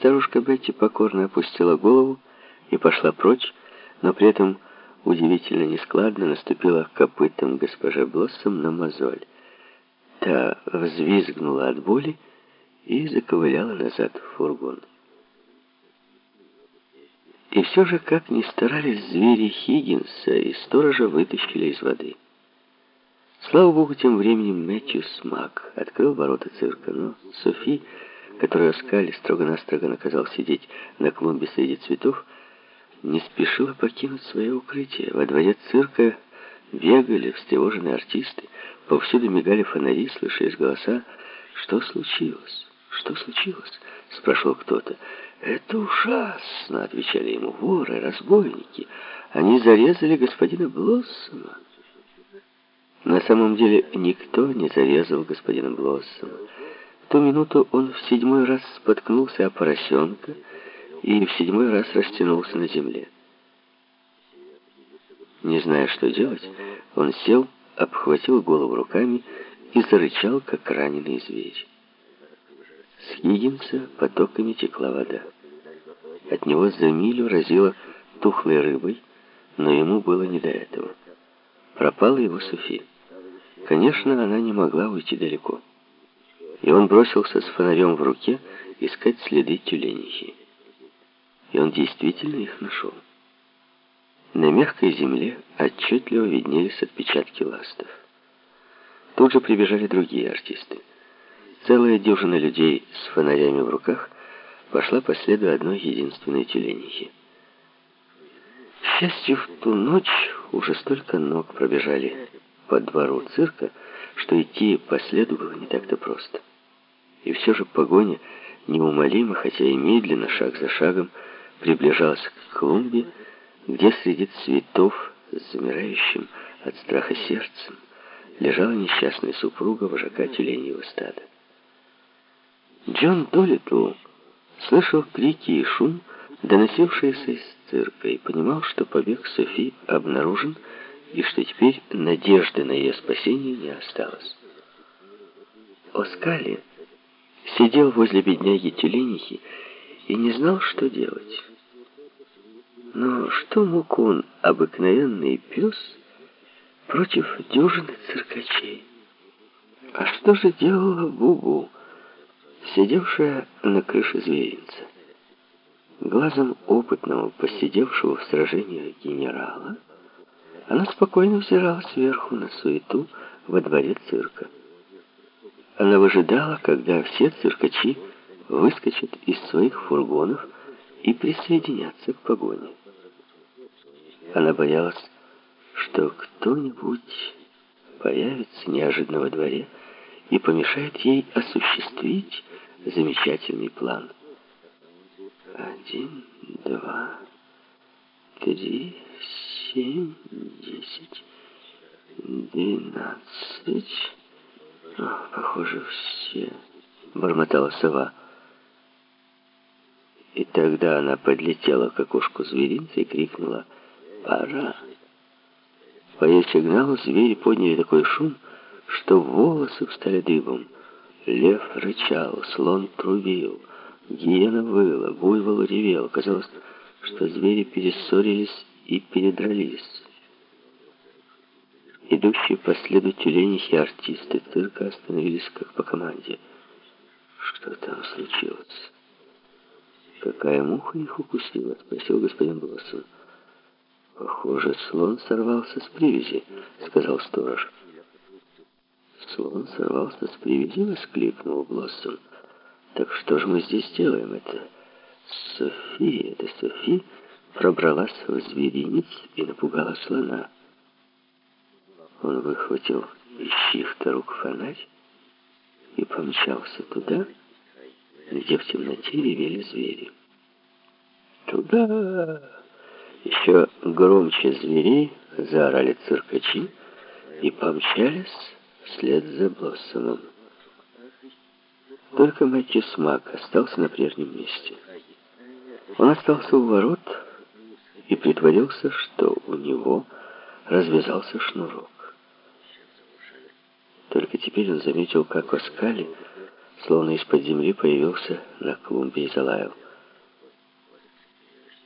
Старушка Бетти покорно опустила голову и пошла прочь, но при этом удивительно нескладно наступила копытом госпожа Блоссом на мозоль. Та взвизгнула от боли и заковыляла назад в фургон. И все же, как ни старались звери Хиггинса, и сторожа вытащили из воды. Слава богу, тем временем Мэтью Смак открыл ворота цирка, но Софи, которую Скали строго-настрого наказал сидеть на клумбе среди цветов, не спешила покинуть свое укрытие. Во дворе цирка бегали встревоженные артисты, повсюду мигали фонари, слышались голоса. «Что случилось? Что случилось?» — спрашивал кто-то. «Это ужасно!» — отвечали ему воры, разбойники. «Они зарезали господина Блоссома». На самом деле никто не зарезал господина Блоссома. Ту минуту он в седьмой раз споткнулся о поросенка и в седьмой раз растянулся на земле. Не зная, что делать, он сел, обхватил голову руками и зарычал, как раненый зверь. С Хиггинса потоками текла вода. От него за милю разило тухлой рыбой, но ему было не до этого. Пропала его Софи. Конечно, она не могла уйти далеко. И он бросился с фонарем в руке искать следы тюленихи. И он действительно их нашел. На мягкой земле отчетливо виднелись отпечатки ластов. Тут же прибежали другие артисты. Целая дюжина людей с фонарями в руках пошла по следу одной единственной тюленихи. К счастью, в ту ночь уже столько ног пробежали по двору цирка, что идти по следу было не так-то просто. И все же погоня неумолимо, хотя и медленно, шаг за шагом, приближалась к клумбе, где среди цветов с замирающим от страха сердцем лежала несчастная супруга вожака тюленьего стада. Джон Долитл слышал крики и шум, доносившиеся из цирка, и понимал, что побег Софи обнаружен, и что теперь надежды на ее спасение не осталось. Оскали сидел возле бедняги Тюленихи и не знал, что делать. Но что мог он, обыкновенный пес, против дюжины циркачей? А что же делала Бубу? сидевшая на крыше зверинца. Глазом опытного, посидевшего в сражениях генерала, она спокойно взирала сверху на суету во дворе цирка. Она выжидала, когда все циркачи выскочат из своих фургонов и присоединятся к погоне. Она боялась, что кто-нибудь появится неожиданно во дворе и помешает ей осуществить замечательный план. Один, два, три, семь, десять, двенадцать. Похоже, все, бормотала сова. И тогда она подлетела к окошку зверинца и крикнула «Пора!». По ее сигналу звери подняли такой шум, что волосы встали дыбом. Лев рычал, слон трубил, гиена выла, буйвол ревел. Казалось, что звери перессорились и передрались. Идущие по следу тюленихи артисты цирка остановились как по команде. Что там случилось? «Какая муха их укусила?» — спросил господин Блоссон. «Похоже, слон сорвался с привязи», — сказал сторож. «Слон сорвался с привязи?» — воскликнул Блоссом. «Так что же мы здесь делаем? Это Софи, это Софи пробралась в зверинец и напугала слона». Он выхватил из чьих-то рук фонарь и помчался туда, где в темноте ревели звери. «Туда!» Еще громче зверей заорали циркачи и помчались вслед за Блоссомом. Только Мэтью Смак остался на прежнем месте. Он остался у ворот и притворился, что у него развязался шнурок. Только теперь он заметил, как Оскали, словно из-под земли, появился на клумбе и залаял.